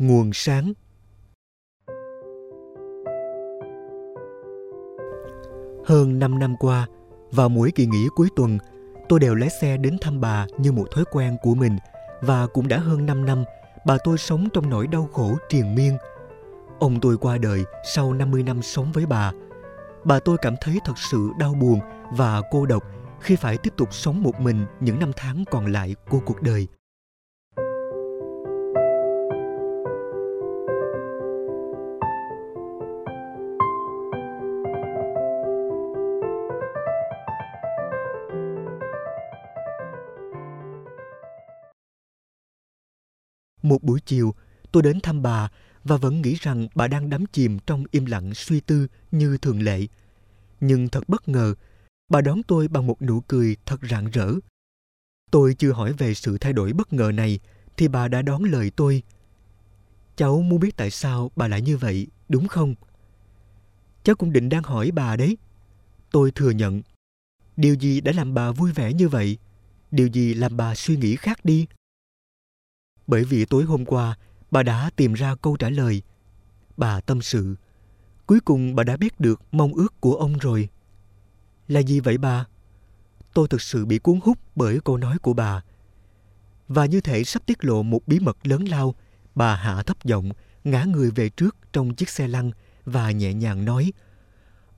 Nguồn sáng Hơn 5 năm qua, vào mỗi kỳ nghỉ cuối tuần, tôi đều lái xe đến thăm bà như một thói quen của mình và cũng đã hơn 5 năm bà tôi sống trong nỗi đau khổ triền miên. Ông tôi qua đời sau 50 năm sống với bà. Bà tôi cảm thấy thật sự đau buồn và cô độc khi phải tiếp tục sống một mình những năm tháng còn lại của cuộc đời. Một buổi chiều, tôi đến thăm bà và vẫn nghĩ rằng bà đang đắm chìm trong im lặng suy tư như thường lệ. Nhưng thật bất ngờ, bà đón tôi bằng một nụ cười thật rạng rỡ. Tôi chưa hỏi về sự thay đổi bất ngờ này thì bà đã đón lời tôi. Cháu muốn biết tại sao bà lại như vậy, đúng không? Cháu cũng định đang hỏi bà đấy. Tôi thừa nhận. Điều gì đã làm bà vui vẻ như vậy? Điều gì làm bà suy nghĩ khác đi? Bởi vì tối hôm qua, bà đã tìm ra câu trả lời. Bà tâm sự. Cuối cùng bà đã biết được mong ước của ông rồi. Là gì vậy bà? Tôi thực sự bị cuốn hút bởi câu nói của bà. Và như thể sắp tiết lộ một bí mật lớn lao, bà hạ thấp giọng, ngã người về trước trong chiếc xe lăn và nhẹ nhàng nói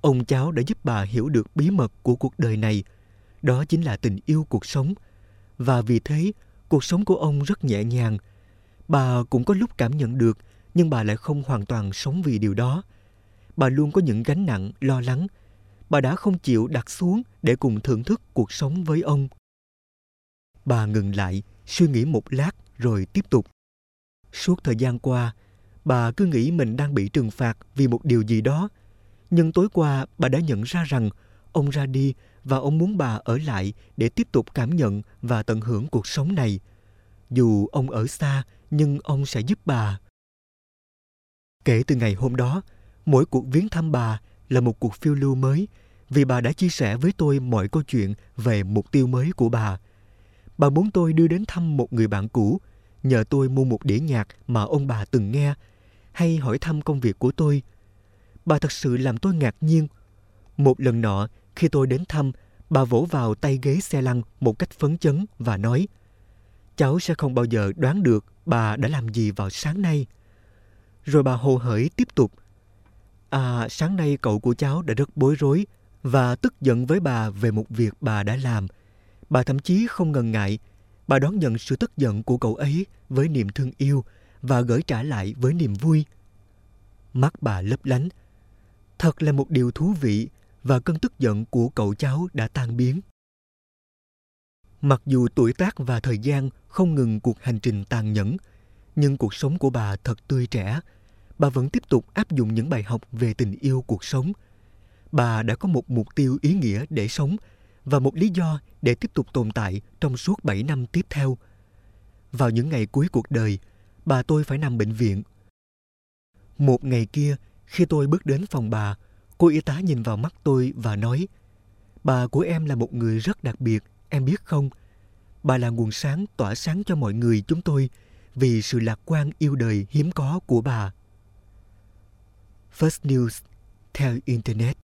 ông cháu đã giúp bà hiểu được bí mật của cuộc đời này đó chính là tình yêu cuộc sống và vì thế cuộc sống của ông rất nhẹ nhàng. Bà cũng có lúc cảm nhận được, nhưng bà lại không hoàn toàn sống vì điều đó. Bà luôn có những gánh nặng, lo lắng. Bà đã không chịu đặt xuống để cùng thưởng thức cuộc sống với ông. Bà ngừng lại, suy nghĩ một lát rồi tiếp tục. Suốt thời gian qua, bà cứ nghĩ mình đang bị trừng phạt vì một điều gì đó. Nhưng tối qua bà đã nhận ra rằng ông ra đi và ông muốn bà ở lại để tiếp tục cảm nhận và tận hưởng cuộc sống này. Dù ông ở xa, nhưng ông sẽ giúp bà. Kể từ ngày hôm đó, mỗi cuộc viếng thăm bà là một cuộc phiêu lưu mới vì bà đã chia sẻ với tôi mọi câu chuyện về mục tiêu mới của bà. Bà muốn tôi đưa đến thăm một người bạn cũ, nhờ tôi mua một đĩa nhạc mà ông bà từng nghe, hay hỏi thăm công việc của tôi. Bà thật sự làm tôi ngạc nhiên. Một lần nọ khi tôi đến thăm, bà vỗ vào tay ghế xe lăn một cách phấn chấn và nói, cháu sẽ không bao giờ đoán được bà đã làm gì vào sáng nay. Rồi bà hồ hởi tiếp tục à sáng nay cậu của cháu đã rất bối rối và tức giận với bà về một việc bà đã làm. Bà thậm chí không ngần ngại, bà đón nhận sự tức giận của cậu ấy với niềm thương yêu và gửi trả lại với niềm vui. Mắt bà lấp lánh. Thật là một điều thú vị và cơn tức giận của cậu cháu đã tan biến mặc dù tuổi tác và thời gian không ngừng cuộc hành trình tàn nhẫn nhưng cuộc sống của bà thật tươi trẻ bà vẫn tiếp tục áp dụng những bài học về tình yêu cuộc sống bà đã có một mục tiêu ý nghĩa để sống và một lý do để tiếp tục tồn tại trong suốt 7 năm tiếp theo. Vào những ngày cuối cuộc đời, bà tôi phải nằm bệnh viện. Một ngày kia, khi tôi bước đến phòng bà, cô y tá nhìn vào mắt tôi và nói, bà của em là một người rất đặc biệt, em biết không? Bà là nguồn sáng tỏa sáng cho mọi người chúng tôi vì sự lạc quan yêu đời hiếm có của bà. First News theo Internet